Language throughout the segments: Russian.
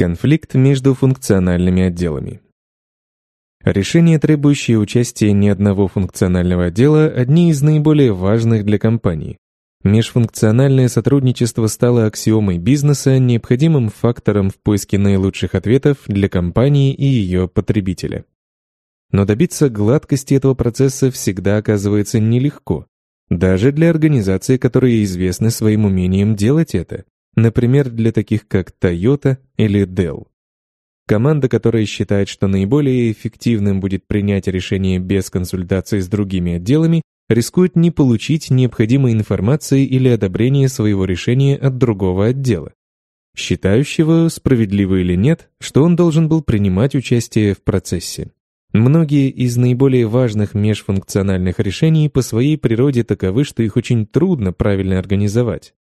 Конфликт между функциональными отделами. Решения, требующие участия не одного функционального отдела, одни из наиболее важных для компании. Межфункциональное сотрудничество стало аксиомой бизнеса, необходимым фактором в поиске наилучших ответов для компании и ее потребителя. Но добиться гладкости этого процесса всегда оказывается нелегко, даже для организации, которые известны своим умением делать это например, для таких как Toyota или Dell. Команда, которая считает, что наиболее эффективным будет принять решение без консультации с другими отделами, рискует не получить необходимой информации или одобрения своего решения от другого отдела, считающего, справедливо или нет, что он должен был принимать участие в процессе. Многие из наиболее важных межфункциональных решений по своей природе таковы, что их очень трудно правильно организовать.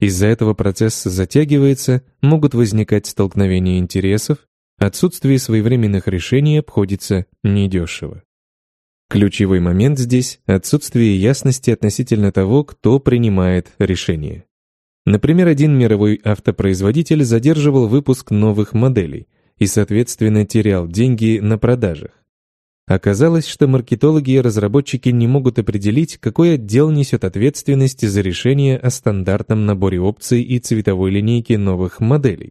Из-за этого процесс затягивается, могут возникать столкновения интересов, отсутствие своевременных решений обходится недешево. Ключевой момент здесь – отсутствие ясности относительно того, кто принимает решение. Например, один мировой автопроизводитель задерживал выпуск новых моделей и, соответственно, терял деньги на продажах. Оказалось, что маркетологи и разработчики не могут определить, какой отдел несет ответственность за решение о стандартном наборе опций и цветовой линейке новых моделей.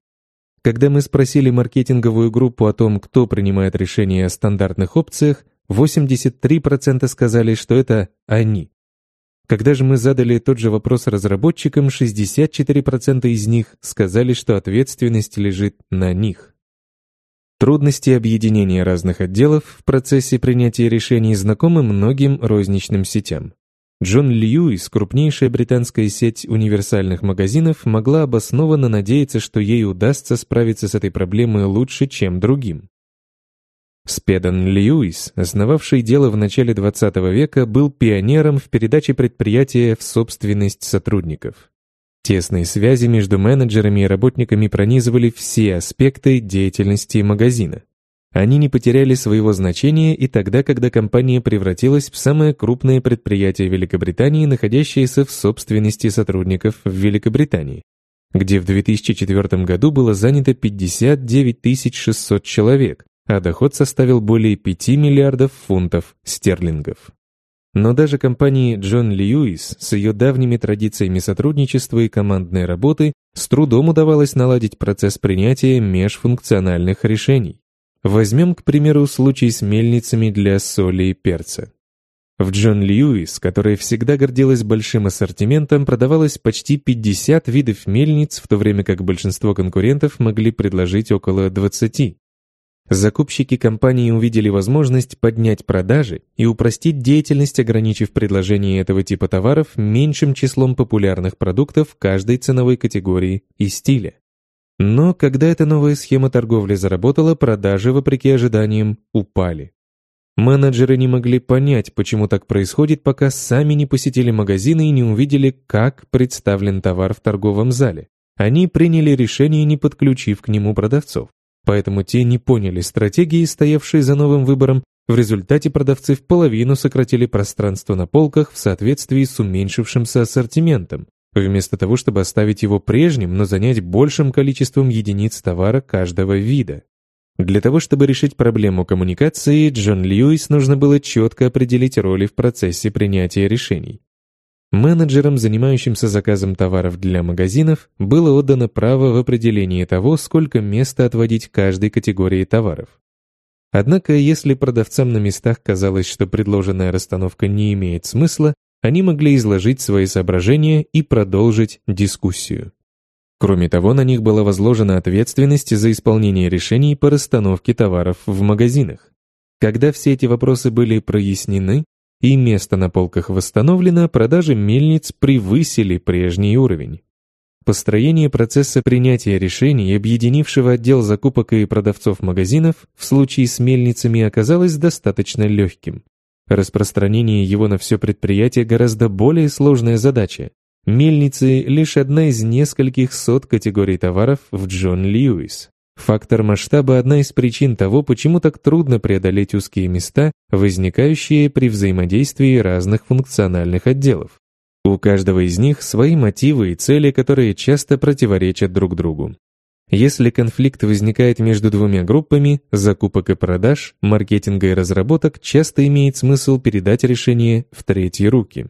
Когда мы спросили маркетинговую группу о том, кто принимает решение о стандартных опциях, 83% сказали, что это они. Когда же мы задали тот же вопрос разработчикам, 64% из них сказали, что ответственность лежит на них. Трудности объединения разных отделов в процессе принятия решений знакомы многим розничным сетям. Джон Льюис, крупнейшая британская сеть универсальных магазинов, могла обоснованно надеяться, что ей удастся справиться с этой проблемой лучше, чем другим. Спедан Льюис, основавший дело в начале 20 века, был пионером в передаче предприятия в собственность сотрудников. Тесные связи между менеджерами и работниками пронизывали все аспекты деятельности магазина. Они не потеряли своего значения и тогда, когда компания превратилась в самое крупное предприятие Великобритании, находящееся в собственности сотрудников в Великобритании, где в 2004 году было занято 59 600 человек, а доход составил более 5 миллиардов фунтов стерлингов. Но даже компании Джон Льюис с ее давними традициями сотрудничества и командной работы с трудом удавалось наладить процесс принятия межфункциональных решений. Возьмем, к примеру, случай с мельницами для соли и перца. В Джон Льюис, которая всегда гордилась большим ассортиментом, продавалось почти 50 видов мельниц, в то время как большинство конкурентов могли предложить около 20. Закупщики компании увидели возможность поднять продажи и упростить деятельность, ограничив предложение этого типа товаров меньшим числом популярных продуктов каждой ценовой категории и стиля. Но когда эта новая схема торговли заработала, продажи, вопреки ожиданиям, упали. Менеджеры не могли понять, почему так происходит, пока сами не посетили магазины и не увидели, как представлен товар в торговом зале. Они приняли решение, не подключив к нему продавцов. Поэтому те не поняли стратегии, стоявшей за новым выбором, в результате продавцы в половину сократили пространство на полках в соответствии с уменьшившимся ассортиментом, вместо того, чтобы оставить его прежним, но занять большим количеством единиц товара каждого вида. Для того, чтобы решить проблему коммуникации, Джон Льюис нужно было четко определить роли в процессе принятия решений. Менеджерам, занимающимся заказом товаров для магазинов, было отдано право в определении того, сколько места отводить каждой категории товаров. Однако, если продавцам на местах казалось, что предложенная расстановка не имеет смысла, они могли изложить свои соображения и продолжить дискуссию. Кроме того, на них была возложена ответственность за исполнение решений по расстановке товаров в магазинах. Когда все эти вопросы были прояснены, и место на полках восстановлено, продажи мельниц превысили прежний уровень. Построение процесса принятия решений, объединившего отдел закупок и продавцов магазинов, в случае с мельницами оказалось достаточно легким. Распространение его на все предприятие гораздо более сложная задача. Мельницы — лишь одна из нескольких сот категорий товаров в Джон Льюис. Фактор масштаба – одна из причин того, почему так трудно преодолеть узкие места, возникающие при взаимодействии разных функциональных отделов. У каждого из них свои мотивы и цели, которые часто противоречат друг другу. Если конфликт возникает между двумя группами закупок и продаж, маркетинга и разработок, часто имеет смысл передать решение в третьи руки.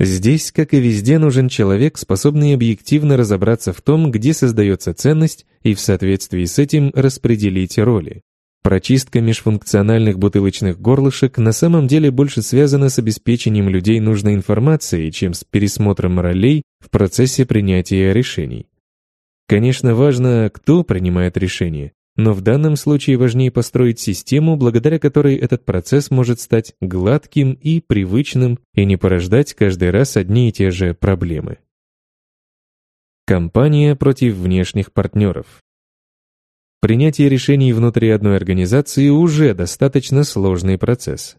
Здесь, как и везде, нужен человек, способный объективно разобраться в том, где создается ценность, и в соответствии с этим распределить роли. Прочистка межфункциональных бутылочных горлышек на самом деле больше связана с обеспечением людей нужной информации, чем с пересмотром ролей в процессе принятия решений. Конечно, важно, кто принимает решение, но в данном случае важнее построить систему, благодаря которой этот процесс может стать гладким и привычным и не порождать каждый раз одни и те же проблемы. Компания против внешних партнеров. Принятие решений внутри одной организации уже достаточно сложный процесс.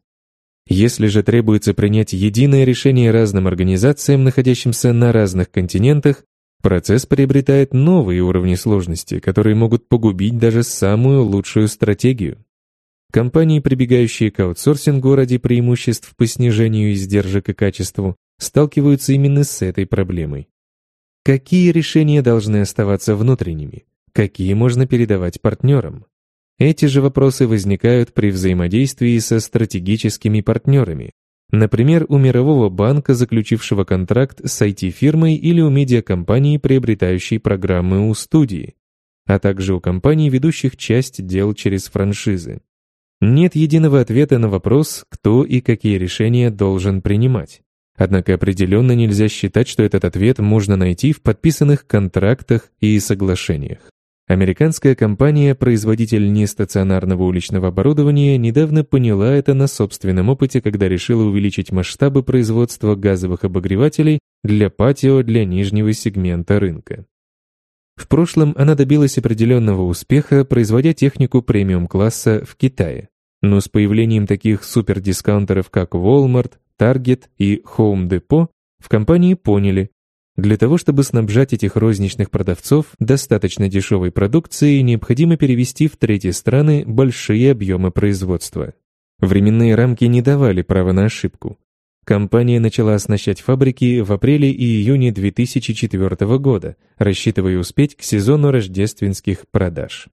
Если же требуется принять единое решение разным организациям, находящимся на разных континентах, Процесс приобретает новые уровни сложности, которые могут погубить даже самую лучшую стратегию. Компании, прибегающие к аутсорсингу ради преимуществ по снижению издержек и качеству, сталкиваются именно с этой проблемой. Какие решения должны оставаться внутренними? Какие можно передавать партнерам? Эти же вопросы возникают при взаимодействии со стратегическими партнерами, Например, у Мирового банка, заключившего контракт с IT-фирмой или у медиакомпании, приобретающей программы у студии, а также у компаний, ведущих часть дел через франшизы. Нет единого ответа на вопрос, кто и какие решения должен принимать. Однако определенно нельзя считать, что этот ответ можно найти в подписанных контрактах и соглашениях. Американская компания, производитель нестационарного уличного оборудования, недавно поняла это на собственном опыте, когда решила увеличить масштабы производства газовых обогревателей для патио для нижнего сегмента рынка. В прошлом она добилась определенного успеха, производя технику премиум-класса в Китае. Но с появлением таких супердискаунтеров, как Walmart, Target и Home Depot, в компании поняли, для того, чтобы снабжать этих розничных продавцов достаточно дешевой продукцией, необходимо перевести в третьи страны большие объемы производства. Временные рамки не давали права на ошибку. Компания начала оснащать фабрики в апреле и июне 2004 года, рассчитывая успеть к сезону рождественских продаж.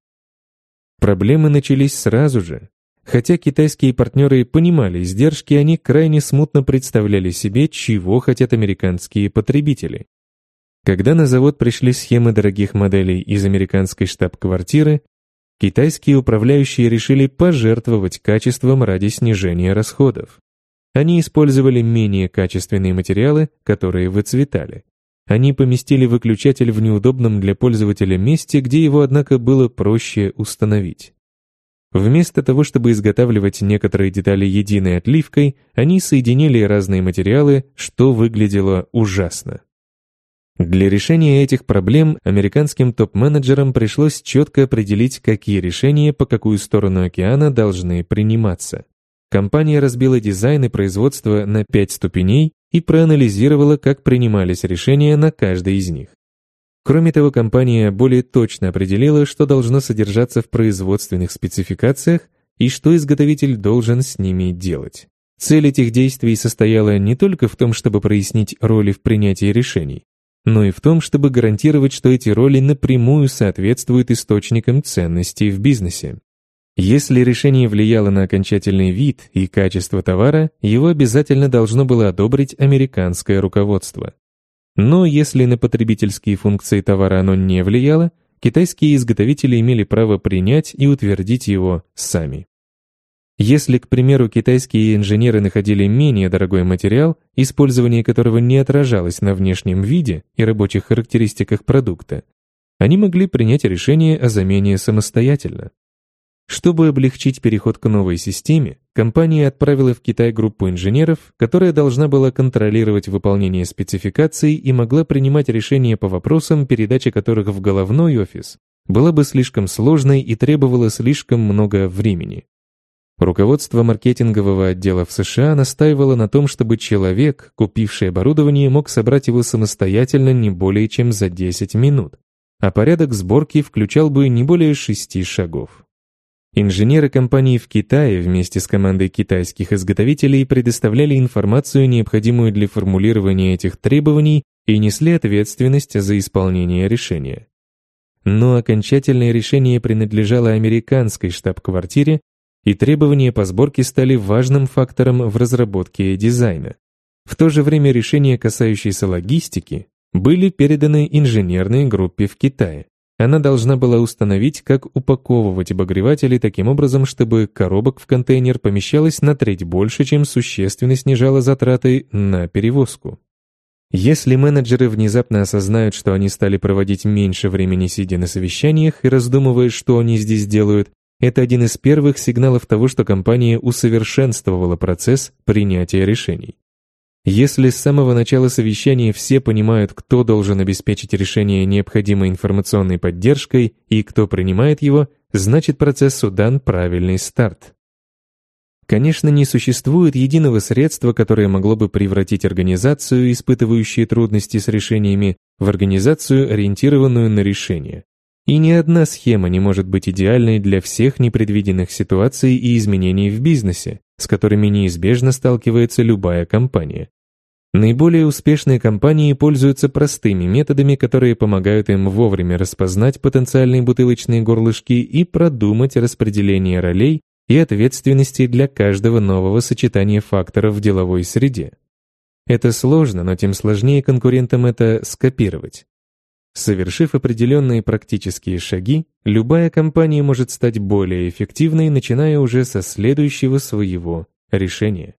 Проблемы начались сразу же, Хотя китайские партнеры понимали издержки, они крайне смутно представляли себе, чего хотят американские потребители. Когда на завод пришли схемы дорогих моделей из американской штаб-квартиры, китайские управляющие решили пожертвовать качеством ради снижения расходов. Они использовали менее качественные материалы, которые выцветали. Они поместили выключатель в неудобном для пользователя месте, где его, однако, было проще установить. Вместо того, чтобы изготавливать некоторые детали единой отливкой, они соединили разные материалы, что выглядело ужасно. Для решения этих проблем американским топ-менеджерам пришлось четко определить, какие решения по какую сторону океана должны приниматься. Компания разбила дизайн и производство на пять ступеней и проанализировала, как принимались решения на каждой из них. Кроме того, компания более точно определила, что должно содержаться в производственных спецификациях и что изготовитель должен с ними делать. Цель этих действий состояла не только в том, чтобы прояснить роли в принятии решений, но и в том, чтобы гарантировать, что эти роли напрямую соответствуют источникам ценностей в бизнесе. Если решение влияло на окончательный вид и качество товара, его обязательно должно было одобрить американское руководство. Но если на потребительские функции товара оно не влияло, китайские изготовители имели право принять и утвердить его сами. Если, к примеру, китайские инженеры находили менее дорогой материал, использование которого не отражалось на внешнем виде и рабочих характеристиках продукта, они могли принять решение о замене самостоятельно. Чтобы облегчить переход к новой системе, Компания отправила в Китай группу инженеров, которая должна была контролировать выполнение спецификаций и могла принимать решения по вопросам, передача которых в головной офис была бы слишком сложной и требовала слишком много времени. Руководство маркетингового отдела в США настаивало на том, чтобы человек, купивший оборудование, мог собрать его самостоятельно не более чем за 10 минут, а порядок сборки включал бы не более 6 шагов. Инженеры компании в Китае вместе с командой китайских изготовителей предоставляли информацию, необходимую для формулирования этих требований, и несли ответственность за исполнение решения. Но окончательное решение принадлежало американской штаб-квартире, и требования по сборке стали важным фактором в разработке дизайна. В то же время решения, касающиеся логистики, были переданы инженерной группе в Китае. Она должна была установить, как упаковывать обогреватели таким образом, чтобы коробок в контейнер помещалось на треть больше, чем существенно снижала затраты на перевозку. Если менеджеры внезапно осознают, что они стали проводить меньше времени сидя на совещаниях и раздумывая, что они здесь делают, это один из первых сигналов того, что компания усовершенствовала процесс принятия решений. Если с самого начала совещания все понимают, кто должен обеспечить решение необходимой информационной поддержкой и кто принимает его, значит процессу дан правильный старт. Конечно, не существует единого средства, которое могло бы превратить организацию, испытывающую трудности с решениями, в организацию, ориентированную на решения. И ни одна схема не может быть идеальной для всех непредвиденных ситуаций и изменений в бизнесе, с которыми неизбежно сталкивается любая компания. Наиболее успешные компании пользуются простыми методами, которые помогают им вовремя распознать потенциальные бутылочные горлышки и продумать распределение ролей и ответственности для каждого нового сочетания факторов в деловой среде. Это сложно, но тем сложнее конкурентам это скопировать. Совершив определенные практические шаги, любая компания может стать более эффективной, начиная уже со следующего своего решения.